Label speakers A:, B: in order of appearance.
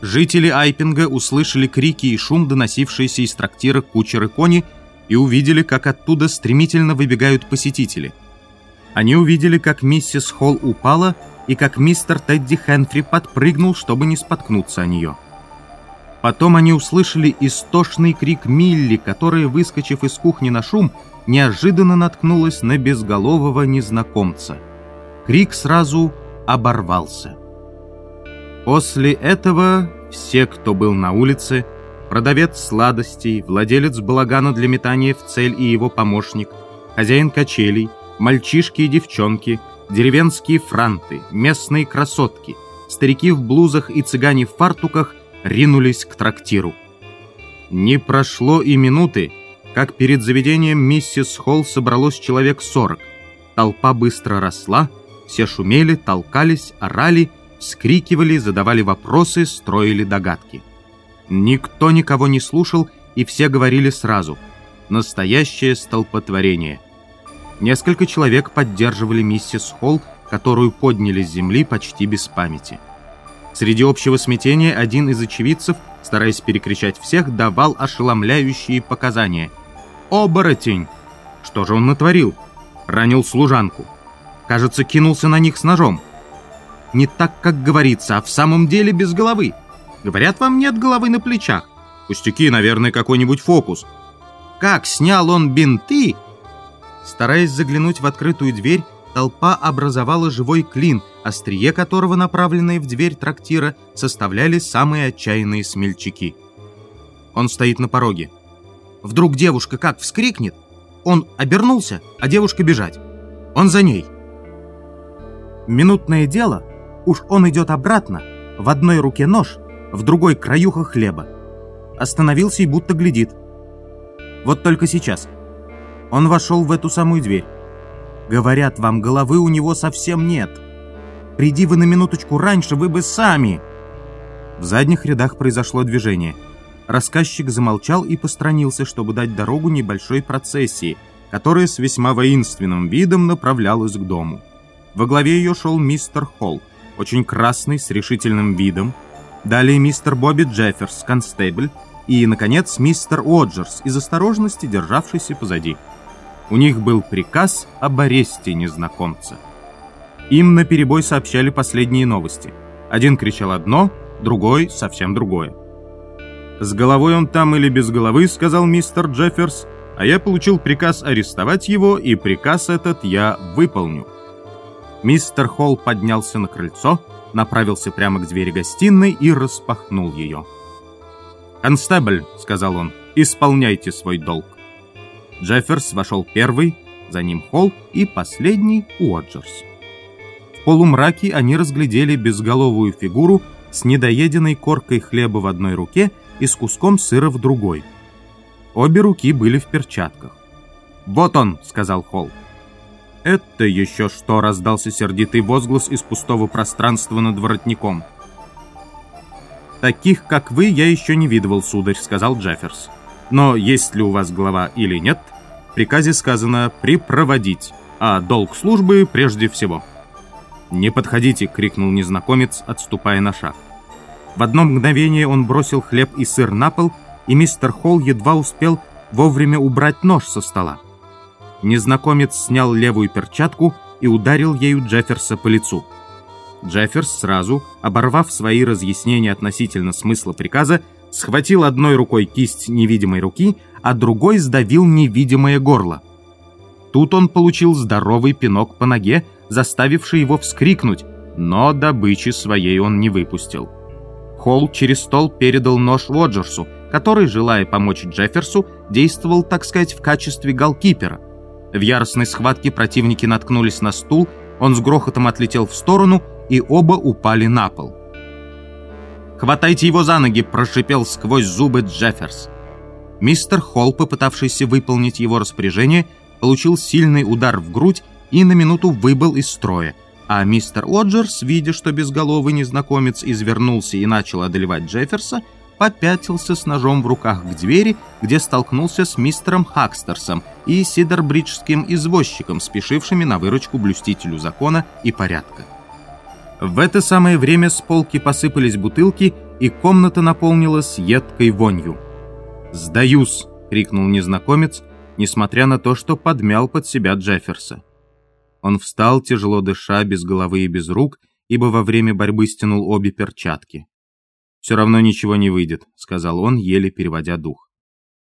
A: Жители Айпинга услышали крики и шум, доносившиеся из трактира кучеры кони, и увидели, как оттуда стремительно выбегают посетители. Они увидели, как миссис Холл упала, и как мистер Тедди Хенфри подпрыгнул, чтобы не споткнуться о нее. Потом они услышали истошный крик Милли, которая, выскочив из кухни на шум, неожиданно наткнулась на безголового незнакомца. Крик сразу оборвался. После этого все, кто был на улице, продавец сладостей, владелец балагана для метания в цель и его помощник, хозяин качелей, мальчишки и девчонки, деревенские франты, местные красотки, старики в блузах и цыгане в фартуках ринулись к трактиру. Не прошло и минуты, как перед заведением миссис Холл собралось человек сорок. Толпа быстро росла, все шумели, толкались, орали, вскрикивали, задавали вопросы, строили догадки. Никто никого не слушал, и все говорили сразу. Настоящее столпотворение. Несколько человек поддерживали миссис Холл, которую подняли с земли почти без памяти. Среди общего смятения один из очевидцев, стараясь перекричать всех, давал ошеломляющие показания. «Оборотень!» Что же он натворил? Ранил служанку. Кажется, кинулся на них с ножом. Не так, как говорится, а в самом деле без головы. Говорят, вам нет головы на плечах. Пустяки, наверное, какой-нибудь фокус. Как снял он бинты? Стараясь заглянуть в открытую дверь, толпа образовала живой клин, острие которого, направленное в дверь трактира, составляли самые отчаянные смельчаки. Он стоит на пороге. Вдруг девушка как вскрикнет, он обернулся, а девушка бежать. Он за ней. Минутное дело, уж он идет обратно, в одной руке нож, в другой краюха хлеба. Остановился и будто глядит. Вот только сейчас. Он вошел в эту самую дверь. Говорят вам, головы у него совсем нет. Приди вы на минуточку раньше, вы бы сами. В задних рядах произошло движение. Рассказчик замолчал и постранился, чтобы дать дорогу небольшой процессии, которая с весьма воинственным видом направлялась к дому. Во главе ее шел мистер Холл, очень красный, с решительным видом. Далее мистер Бобби Джефферс, констебль, и, наконец, мистер Оджерс, из осторожности державшийся позади. У них был приказ об аресте незнакомца. Им наперебой сообщали последние новости. Один кричал одно, другой совсем другое. «С головой он там или без головы», — сказал мистер Джефферс, «а я получил приказ арестовать его, и приказ этот я выполню». Мистер Холл поднялся на крыльцо, направился прямо к двери гостиной и распахнул ее. «Констебль», — сказал он, — «исполняйте свой долг». Джефферс вошел первый, за ним Холл и последний Уоджерс. В полумраке они разглядели безголовую фигуру с недоеденной коркой хлеба в одной руке и с куском сыра в другой. Обе руки были в перчатках. «Вот он!» — сказал Холл. «Это еще что?» — раздался сердитый возглас из пустого пространства над воротником. «Таких, как вы, я еще не видывал, сударь», — сказал Джефферс. Но есть ли у вас глава или нет, в приказе сказано «припроводить», а долг службы прежде всего. «Не подходите!» — крикнул незнакомец, отступая на шаг. В одно мгновение он бросил хлеб и сыр на пол, и мистер Холл едва успел вовремя убрать нож со стола. Незнакомец снял левую перчатку и ударил ею Джефферса по лицу. Джефферс сразу, оборвав свои разъяснения относительно смысла приказа, схватил одной рукой кисть невидимой руки, а другой сдавил невидимое горло. Тут он получил здоровый пинок по ноге, заставивший его вскрикнуть, но добычи своей он не выпустил. Холл через стол передал нож Воджерсу, который, желая помочь Джефферсу, действовал, так сказать, в качестве голкипера. В яростной схватке противники наткнулись на стул, он с грохотом отлетел в сторону, и оба упали на пол. «Хватайте его за ноги!» – прошипел сквозь зубы Джефферс. Мистер Холл, попытавшийся выполнить его распоряжение, получил сильный удар в грудь и на минуту выбыл из строя, а мистер Оджерс, видя, что безголовый незнакомец извернулся и начал одолевать Джефферса, попятился с ножом в руках к двери, где столкнулся с мистером Хакстерсом и сидорбриджским извозчиком, спешившими на выручку блюстителю закона и порядка. В это самое время с полки посыпались бутылки, и комната наполнилась едкой вонью. «Сдаюсь!» — крикнул незнакомец, несмотря на то, что подмял под себя Джефферса. Он встал, тяжело дыша, без головы и без рук, ибо во время борьбы стянул обе перчатки. «Все равно ничего не выйдет», — сказал он, еле переводя дух.